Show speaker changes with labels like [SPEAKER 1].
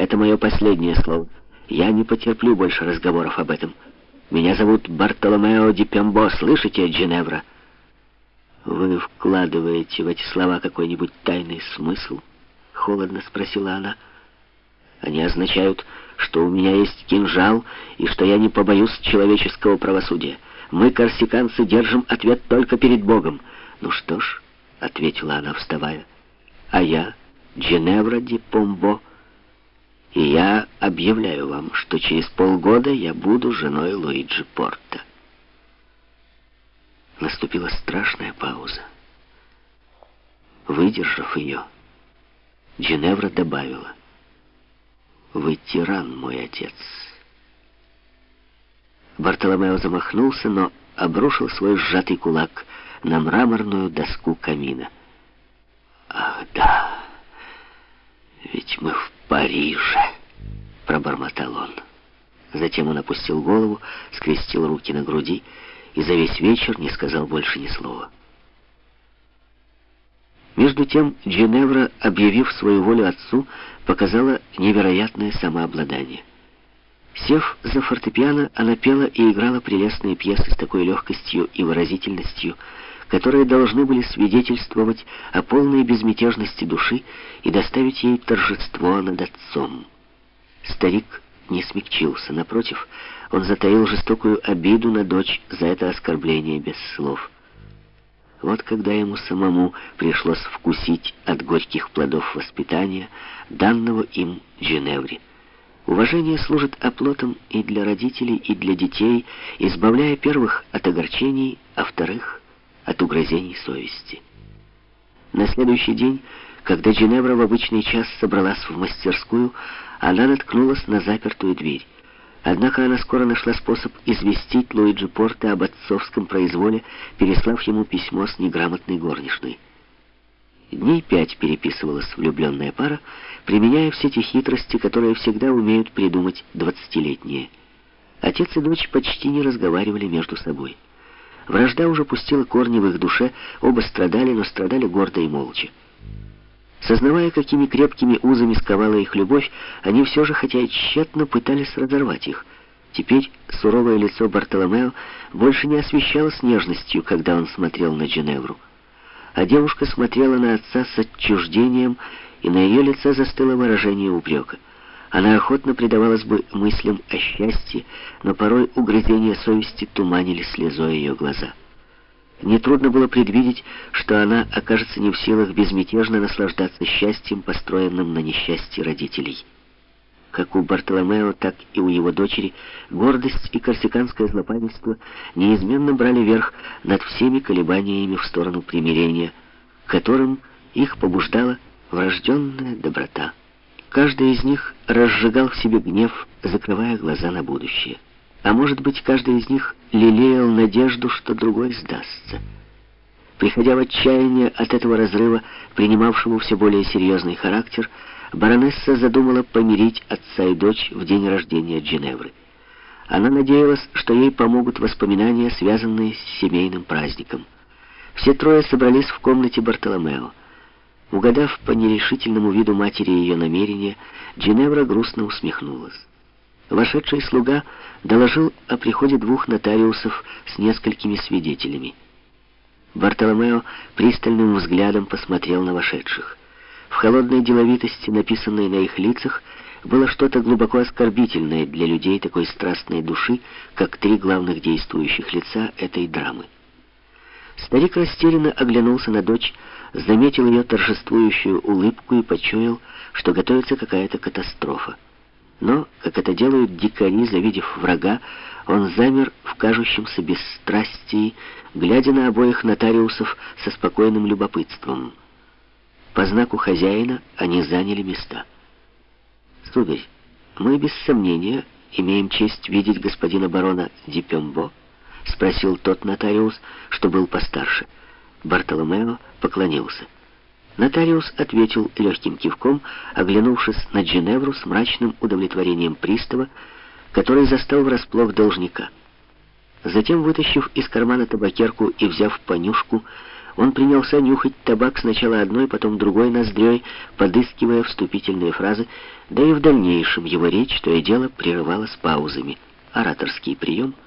[SPEAKER 1] Это мое последнее слово. Я не потерплю больше разговоров об этом. Меня зовут Бартоломео Ди Пембо, слышите, Джиневра? Вы вкладываете в эти слова какой-нибудь тайный смысл? Холодно спросила она. Они означают, что у меня есть кинжал и что я не побоюсь человеческого правосудия. Мы, корсиканцы, держим ответ только перед Богом. Ну что ж, ответила она, вставая. А я, Джиневра Ди Помбо, и я объявляю вам, что через полгода я буду женой Луиджи Порта. Наступила страшная пауза. Выдержав ее, Джиневра добавила, «Вы тиран, мой отец». Бартоломео замахнулся, но обрушил свой сжатый кулак на мраморную доску камина. «Ах, да, Париже!» — пробормотал он. Затем он опустил голову, скрестил руки на груди и за весь вечер не сказал больше ни слова. Между тем Джиневра, объявив свою волю отцу, показала невероятное самообладание. Сев за фортепиано, она пела и играла прелестные пьесы с такой легкостью и выразительностью, которые должны были свидетельствовать о полной безмятежности души и доставить ей торжество над отцом. Старик не смягчился, напротив, он затаил жестокую обиду на дочь за это оскорбление без слов. Вот когда ему самому пришлось вкусить от горьких плодов воспитания, данного им Джиневре. Уважение служит оплотом и для родителей, и для детей, избавляя первых от огорчений, а вторых от угрозений совести. На следующий день, когда Джиневра в обычный час собралась в мастерскую, она наткнулась на запертую дверь. Однако она скоро нашла способ известить Луиджи Порта об отцовском произволе, переслав ему письмо с неграмотной горничной. Дней пять переписывалась влюбленная пара, применяя все те хитрости, которые всегда умеют придумать двадцатилетние. Отец и дочь почти не разговаривали между собой. Вражда уже пустила корни в их душе, оба страдали, но страдали гордо и молча. Сознавая, какими крепкими узами сковала их любовь, они все же, хотя и тщетно, пытались разорвать их. Теперь суровое лицо Бартоломео больше не освещалось нежностью, когда он смотрел на Дженевру. А девушка смотрела на отца с отчуждением, и на ее лице застыло выражение упрека. Она охотно предавалась бы мыслям о счастье, но порой угрызения совести туманили слезой ее глаза. Нетрудно было предвидеть, что она окажется не в силах безмятежно наслаждаться счастьем, построенным на несчастье родителей. Как у Бартоломео, так и у его дочери гордость и корсиканское злопамятство неизменно брали верх над всеми колебаниями в сторону примирения, которым их побуждала врожденная доброта. Каждый из них разжигал в себе гнев, закрывая глаза на будущее. А может быть, каждый из них лелеял надежду, что другой сдастся. Приходя в отчаяние от этого разрыва, принимавшему все более серьезный характер, баронесса задумала помирить отца и дочь в день рождения Джиневры. Она надеялась, что ей помогут воспоминания, связанные с семейным праздником. Все трое собрались в комнате Бартоломео. Угадав по нерешительному виду матери ее намерения, Джиневра грустно усмехнулась. Вошедший слуга доложил о приходе двух нотариусов с несколькими свидетелями. Бартоломео пристальным взглядом посмотрел на вошедших. В холодной деловитости, написанной на их лицах, было что-то глубоко оскорбительное для людей такой страстной души, как три главных действующих лица этой драмы. Старик растерянно оглянулся на дочь, заметил ее торжествующую улыбку и почуял, что готовится какая-то катастрофа. Но, как это делают дикари, завидев врага, он замер в кажущемся бесстрастии, глядя на обоих нотариусов со спокойным любопытством. По знаку хозяина они заняли места. «Сударь, мы без сомнения имеем честь видеть господина барона Дипембо?» — спросил тот нотариус, что был постарше. Бартоломео поклонился. Нотариус ответил легким кивком, оглянувшись на Джиневру с мрачным удовлетворением пристава, который застал врасплох должника. Затем, вытащив из кармана табакерку и взяв понюшку, Он принялся нюхать табак сначала одной, потом другой ноздрёй, подыскивая вступительные фразы, да и в дальнейшем его речь то и дело прерывалась паузами. Ораторский прием —